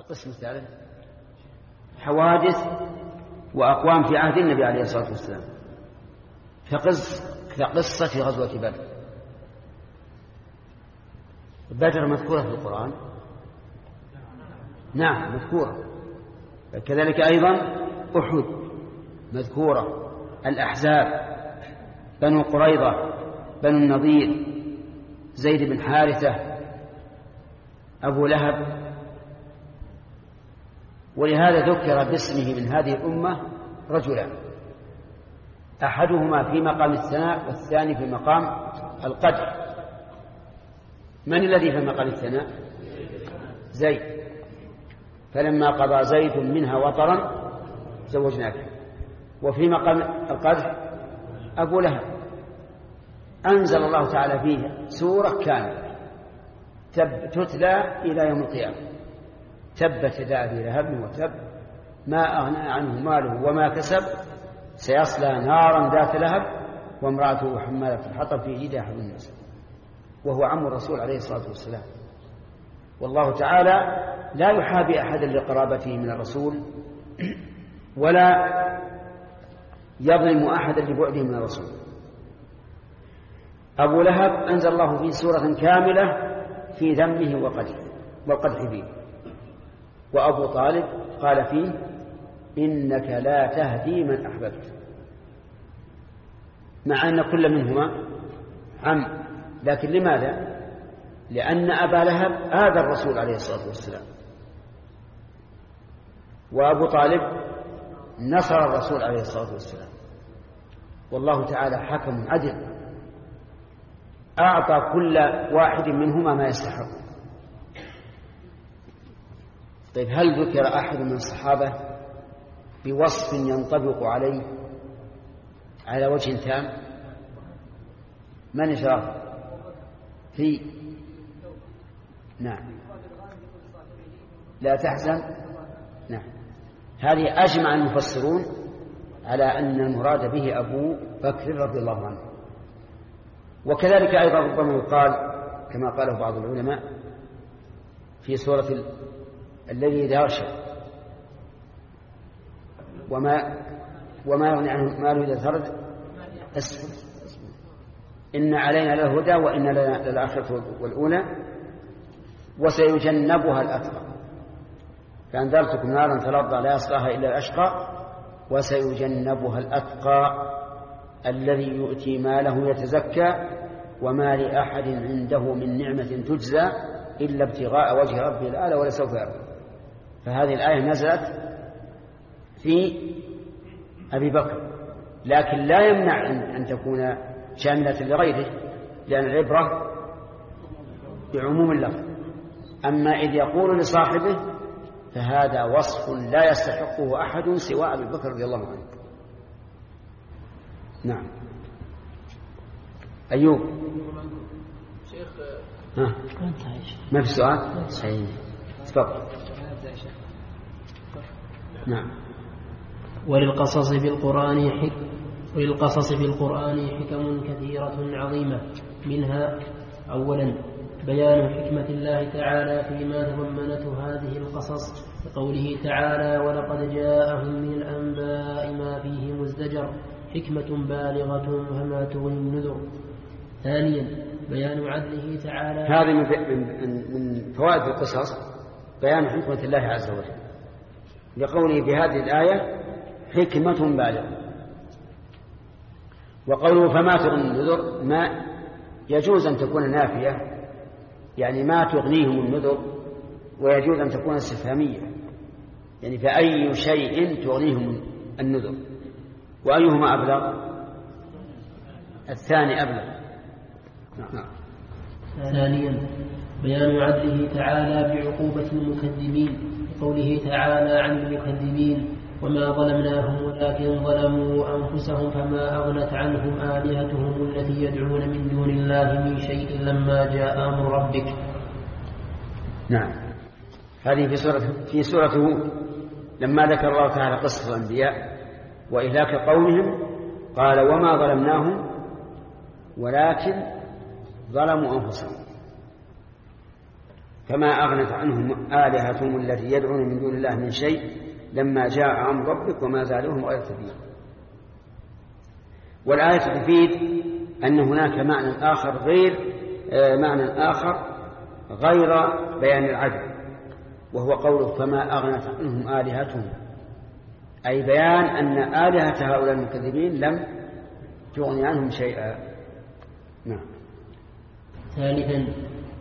القسم الثالث؟ حوادث وأقوام في عهد النبي عليه الصلاة والسلام. كقص كقصة غزوة بدر. بدر مذكورة في القرآن؟ نعم مذكورة. كذلك أيضا أحد مذكورة. الأحزاب بنو قريظة بنو النضير زيد بن حارثة أبو لهب ولهذا ذكر باسمه من هذه الأمة رجلان أحدهما في مقام الثناء والثاني في مقام القدر من الذي في مقام الثناء؟ زيد. فلما قضى زيد منها وطرا زوجناك. وفي مقام القدر أبو لهب. أنزل الله تعالى فيه سورة كاملة تتلى إلى يوم القيامة. تبت يدا أبي لهب وتب. ما أغنى عنه ماله وما كسب سيصلى نارا ذات لهب وامرأته حمالة الحطب في جيدها حبل الناس وهو عم الرسول عليه الصلاة والسلام. والله تعالى لا يحابي أحدا لقرابته من الرسول ولا يظلم أحدا لبعده من الرسول. أبو لهب أنزل الله فيه سورة كاملة في ذمه وقدحه والقدح فيه. وأبو طالب قال فيه إنك لا تهدي من أحببت. مع أن كل منهما عم لكن لماذا؟ لأن أبا لهب آذى الرسول عليه الصلاة والسلام. وأبو طالب نصر الرسول عليه الصلاة والسلام. والله تعالى حكم عدل. أعطى كل واحد منهما ما يستحق. طيب هل ذكر أحد من الصحابة بوصف ينطبق عليه على وجه تام؟ من إشراف في؟ نعم. لا تحزن؟ نعم. هذه أجمع المفسرون على أن المراد به أبو بكر رضي الله عنه. وكذلك أيضا ربما يقال كما قاله بعض العلماء في سورة الذي إذا يغشى وما وما يغني عنه ماله إذا ثرد أسفل إن علينا للهدى وإن لنا للآخرة والأولى وسيجنبها الأتقى فأنذرتكم نارا تلظى لا يصلاها إلا الأشقى وسيجنبها الأتقى الذي يؤتي ماله يتزكى وما لأحد عنده من نعمة تجزى إلا ابتغاء وجه ربه الأعلى ولسوف يرضى. فهذه الآية نزلت في أبي بكر لكن لا يمنع أن تكون شاملة لغيره لأن العبرة بعموم اللفظ. أما إذ يقول لصاحبه فهذا وصف لا يستحقه أحد سوى أبي بكر رضي الله عنه. نعم. أيوب. شيخ ها. ما في سؤال؟ صحيح. تفضل. نعم. وللقصص في القرآن حك وللقصص في القرآن حكم كثيرة عظيمة منها أولا بيان حكمة الله تعالى فيما تضمنته هذه القصص بقوله تعالى ولقد جاءهم من الأنباء ما فيه مزدجر حكمة بالغة فما تغني النذر. ثانيا بيان عدله تعالى هذه من فوائد القصص بيان حكمة الله عز وجل. لقوله في هذه الآية حكمة بالغة. وقوله فما تغني النذر ما يجوز أن تكون نافية يعني ما تغنيهم النذر ويجوز أن تكون استفهامية. يعني فأي شيء تغنيهم النذر. وأيهما أبلغ؟ الثاني أبلغ. نعم. ثانيا بيان عدله تعالى بعقوبة المكذبين قوله تعالى عن المكذبين وما ظلمناهم ولكن ظلموا أنفسهم فما أغنت عنهم آلهتهم التي يدعون من دون الله من شيء لما جاء أمر ربك. نعم. هذه في سورة في سورة هود. لما ذكر الله تعالى قصة الأنبياء وإهلاك قومهم قال وما ظلمناهم ولكن ظلموا أنفسهم. فما أغنت عنهم آلهتهم التي يدعون من دون الله من شيء لما جاء أمر ربك وما زادوهم غير تبين والآية تفيد أن هناك معنى آخر غير آه، معنى آخر غير بيان العدل وهو قوله فما أغنت عنهم آلهتهم. أي بيان أن آلهة هؤلاء المكذبين لم تغني عنهم شيئا. نعم. ثالثا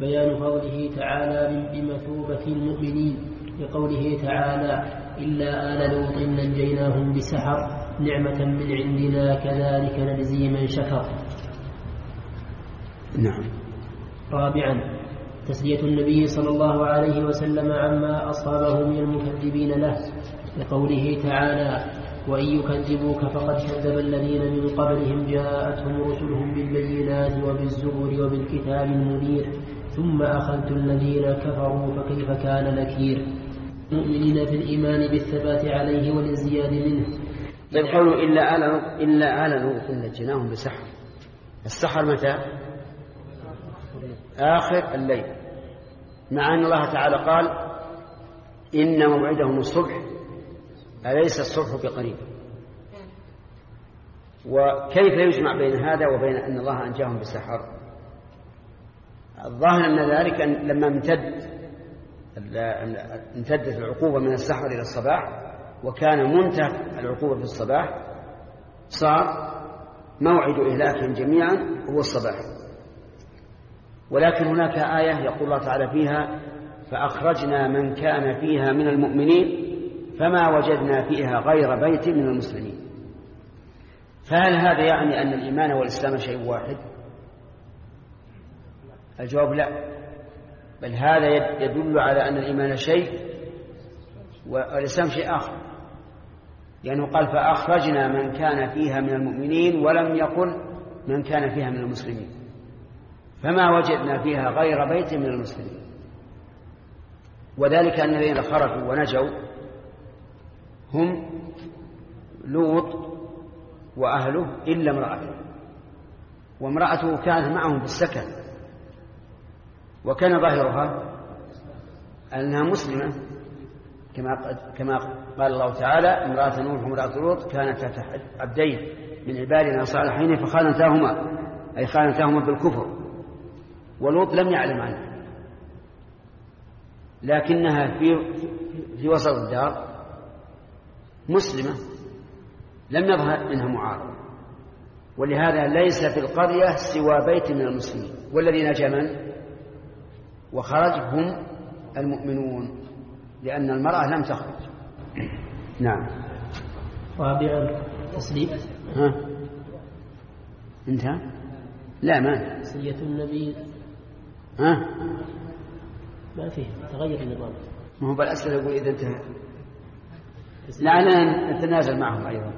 بيان قوله تعالى بمثوبة المؤمنين لقوله تعالى إلا آل لوط نجيناهم بسحر نعمة من عندنا كذلك نجزي من شكر. نعم. رابعا تسلية النبي صلى الله عليه وسلم عما أصابه من المكذبين له. لقوله تعالى وإن يكذبوك فقد كذب الذين من قبلهم جاءتهم رسلهم بالبينات وبالزبر وبالكتاب المنير. ثم أخذت الذين كفروا فكيف كان نكير؟ مؤمنين في الإيمان بالثبات عليه والازدياد منه. طيب قولوا إلا آل إلا لوط نجيناهم بسحر. السحر متى؟ آخر الليل. مع أن الله تعالى قال إن موعدهم الصبح أليس الصبح بقريب؟ وكيف يجمع بين هذا وبين أن الله أنجاهم بالسحر الظاهر أن ذلك لما امتد امتدت العقوبة من السحر إلى الصباح وكان منتهى العقوبة في الصباح صار موعد إهلاكهم جميعا هو الصباح. ولكن هناك آية يقول الله تعالى فيها فأخرجنا من كان فيها من المؤمنين فما وجدنا فيها غير بيت من المسلمين. فهل هذا يعني أن الإيمان والإسلام شيء واحد؟ الجواب لا. بل هذا يدل على أن الإيمان شيء والإسلام شيء آخر. لأنه قال فأخرجنا من كان فيها من المؤمنين ولم يقل من كان فيها من المسلمين. فما وجدنا فيها غير بيت من المسلمين. وذلك أن الذين خرجوا ونجوا هم لوط وأهله إلا امرأته. وامرأته كانت معهم في السكن وكان ظاهرها أنها مسلمة كما كما قال الله تعالى امرأة نوح وامرأة لوط كانت تحت عبدين من عبادنا صالحين فخانتاهما أي خانتاهما بالكفر. ولوط لم يعلم عنه لكنها في في وسط الدار مسلمة لم يظهر منها معارضة ولهذا ليس في القرية سوى بيت من المسلمين. والذي نجا من؟ وخرج هم المؤمنون لأن المرأة لم تخرج. نعم. رابعا تسليم ها؟ انتهى؟ لا ما. تسلية النبي. ها؟ ما فيه تغير النظام ما هو بالأسئلة يقول إذا انتهى. لعلنا نتنازل معهم أيضا.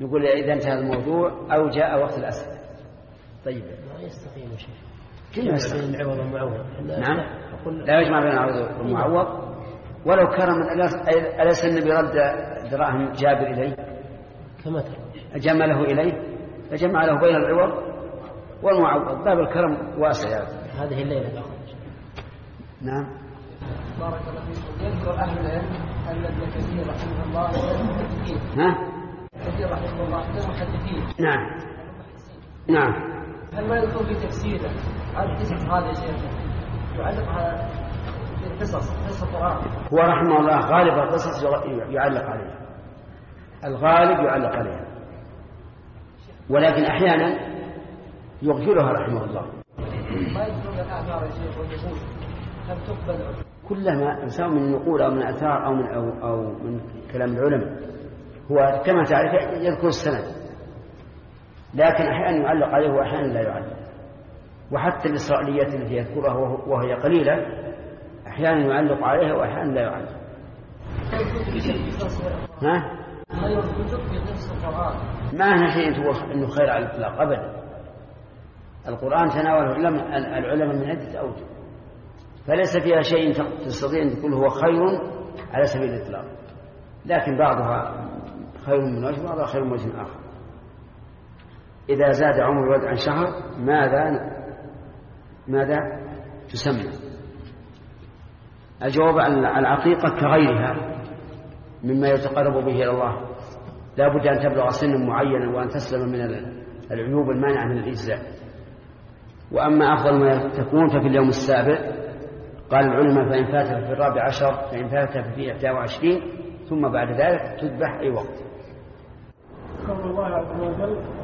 نقول إذا انتهى الموضوع أو جاء وقت الأسئلة طيب. ما يستقيم شيء. العوض والمعوض نعم. لا يجمع بين العوض والمعوض. ولو كرم أليس النبي رد دراهم جابر إليه؟ كما ترى. جمله إليه. فجمع له بين العوض والمعوض. باب الكرم واسع. يعني. هذه الليلة. نعم. بارك الله فيكم. يذكر أهل العلم أن ابن كثير رحمه الله ها؟ كثير رحمه الله من المحدثين نعم. نعم. هل ما يكون في تفسيره؟ على القصص هذا يا شيخ. يعلق على القصص قصص القرآن. هو رحمه الله غالب القصص يعلق عليها. الغالب يعلق عليها. ولكن أحيانا يغفلها رحمه الله. ما يذكرون الآثار يا شيخ والنقول هل تقبل. كلما سواء من نقول أو من أثار أو من أو, أو من كلام العلماء هو كما تعرف يذكر السند. لكن أحيانا يعلق عليه وأحيانا لا يعلق. وحتى الإسرائيليات التي يذكرها وهي قليلة أحيانا يعلق عليها وأحيانا لا يعلق. ها؟ القرآن ما هنا شيء إنه خير على الإطلاق ابدا. القرآن تناوله العلماء من عده أوجه. فليس فيها شيء تستطيع أن تقول هو خير على سبيل الإطلاق. لكن بعضها خير من وجه وبعضها خير من وجه آخر. إذا زاد عمر الولد عن شهر ماذا ماذا تسمى؟ الجواب العقيقة كغيرها مما يتقرب به إلى الله. لا بد أن تبلغ سنا معينا وأن تسلم من العيوب المانعة من الإجزاء. وأما أفضل ما تكون ففي اليوم السابع قال العلماء فإن فاتت في الرابع عشر فإن فاتت في إحدى وعشرين ثم بعد ذلك تذبح أي وقت. قول الله عز وجل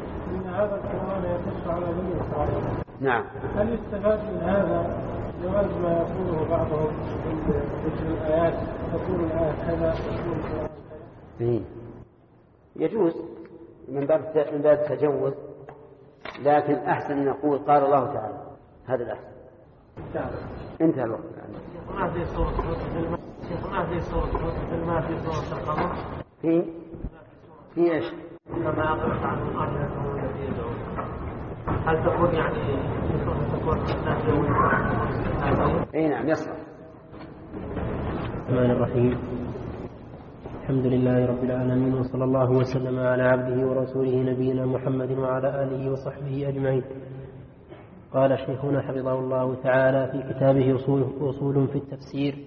هذا القرآن يقص على بني إسرائيل نعم. هل يستفاد من هذا جواز ما يقوله بعضهم من ذكر الآيات؟ تقول الآية كذا تقول القرآن كذا. إيه. يجوز من باب من باب التجوز لكن أحسن أن نقول قال الله تعالى. هذا الأحسن. انتهى الوقت. ما في صورة شيخ ما في صورة في صورة القمر. في في إيش؟ كما أقلت عنه آلهتهم التي يدعون هل تكون يعني تكون أي نعم يصلح الرحمن الرحيم. الحمد لله رب العالمين وصلى الله وسلم على عبده ورسوله نبينا محمد وعلى آله وصحبه أجمعين. قال شيخنا حفظه الله تعالى في كتابه أصول- أصول في التفسير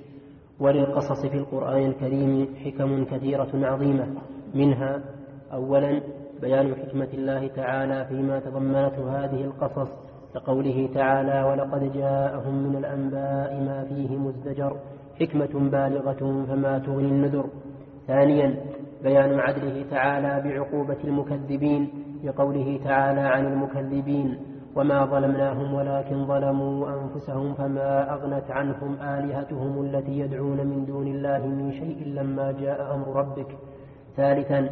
وللقصص في القرآن الكريم حكم كثيرة عظيمة منها أولا بيان حكمة الله تعالى فيما تضمنته هذه القصص كقوله تعالى ولقد جاءهم من الأنباء ما فيه مزدجر حكمة بالغة فما تغني النذر. ثانيا بيان عدله تعالى بعقوبة المكذبين لقوله تعالى عن المكذبين وما ظلمناهم ولكن ظلموا أنفسهم فما أغنت عنهم آلهتهم التي يدعون من دون الله من شيء لما جاء أمر ربك. ثالثا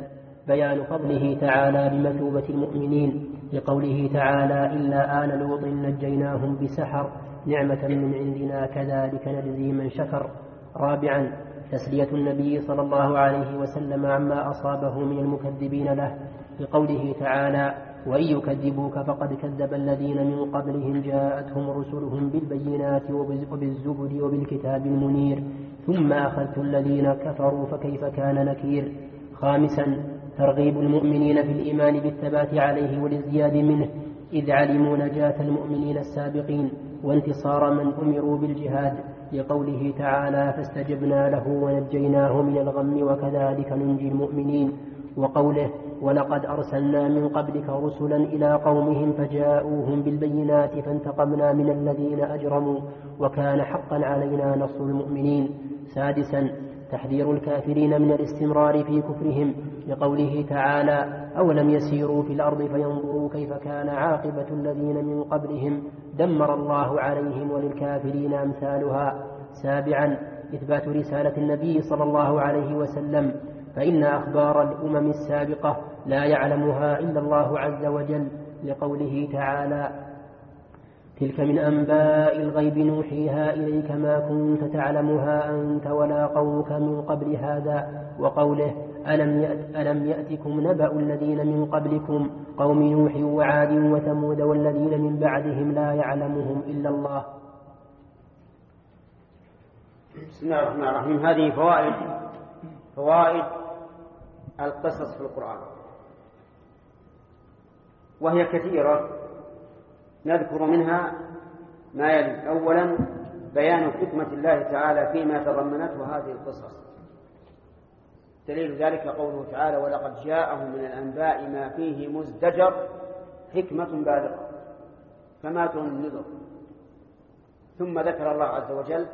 بيان فضله تعالى بمثوبة المؤمنين لقوله تعالى إلا آل لوط نجيناهم بسحر نعمة من عندنا كذلك نجزي من شكر. رابعا تسلية النبي صلى الله عليه وسلم عما أصابه من المكذبين له. لقوله تعالى وإن يكذبوك فقد كذب الذين من قبلهم جاءتهم رسلهم بالبينات وبالز- وبالزبر وبالكتاب المنير ثم أخذت الذين كفروا فكيف كان نكير. خامسا ترغيب المؤمنين في الإيمان بالثبات عليه والازدياد منه إذ علموا نجاة المؤمنين السابقين وانتصار من أمروا بالجهاد لقوله تعالى فاستجبنا له ونجيناه من الغم وكذلك ننجي المؤمنين وقوله ولقد أرسلنا من قبلك رسلا إلى قومهم فجاءوهم بالبينات فانتقمنا من الذين أجرموا وكان حقا علينا نصر المؤمنين سادسا تحذير الكافرين من الاستمرار في كفرهم لقوله تعالى أولم يسيروا في الأرض فينظروا كيف كان عاقبة الذين من قبلهم دمر الله عليهم وللكافرين أمثالها. سابعا إثبات رسالة النبي صلى الله عليه وسلم فإن أخبار الأمم السابقة لا يعلمها إلا الله عز وجل لقوله تعالى تلك من أنباء الغيب نوحيها إليك ما كنت تعلمها أنت ولا قومك من قبل هذا. وقوله ألم, يأت ألم يأتكم نبأ الذين من قبلكم؟ قوم نوح وعاد وثمود والذين من بعدهم لا يعلمهم إلا الله. بسم الله الرحمن الرحيم. هذه فوائد فوائد القصص في القرآن. وهي كثيرة. نذكر منها ما يلي. أولا بيان حكمة الله تعالى فيما تضمنته هذه القصص. دليل ذلك قوله تعالى ولقد جاءهم من الأنباء ما فيه مزدجر حكمة بالغة فما النذر ثم ذكر الله عز وجل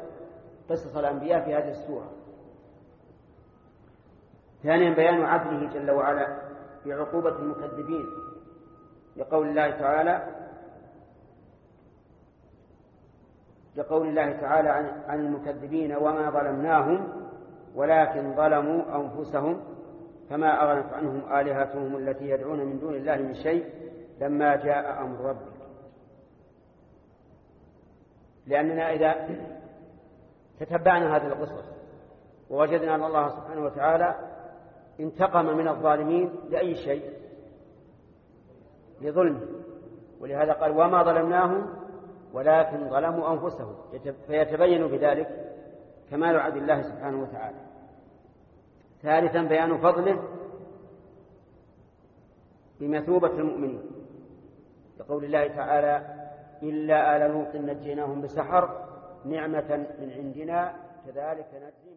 قصص الأنبياء في هذه السورة. ثانيا بيان عدله جل وعلا في عقوبة المكذبين لقول الله تعالى لقول الله تعالى عن, عن المكذبين وما ظلمناهم ولكن ظلموا أنفسهم فما أغنت عنهم آلهتهم التي يدعون من دون الله من شيء لما جاء أمر ربك. لأننا إذا تتبعنا هذه القصص ووجدنا أن الله سبحانه وتعالى انتقم من الظالمين لأي شيء؟ لظلمه ولهذا قال وما ظلمناهم ولكن ظلموا أنفسهم. فيتبين بذلك كمال عدل الله سبحانه وتعالى. ثالثا بيان فضله بمثوبة المؤمنين. لقول الله تعالى إلا آل لوط نجيناهم بسحر نعمة من عندنا كذلك شكر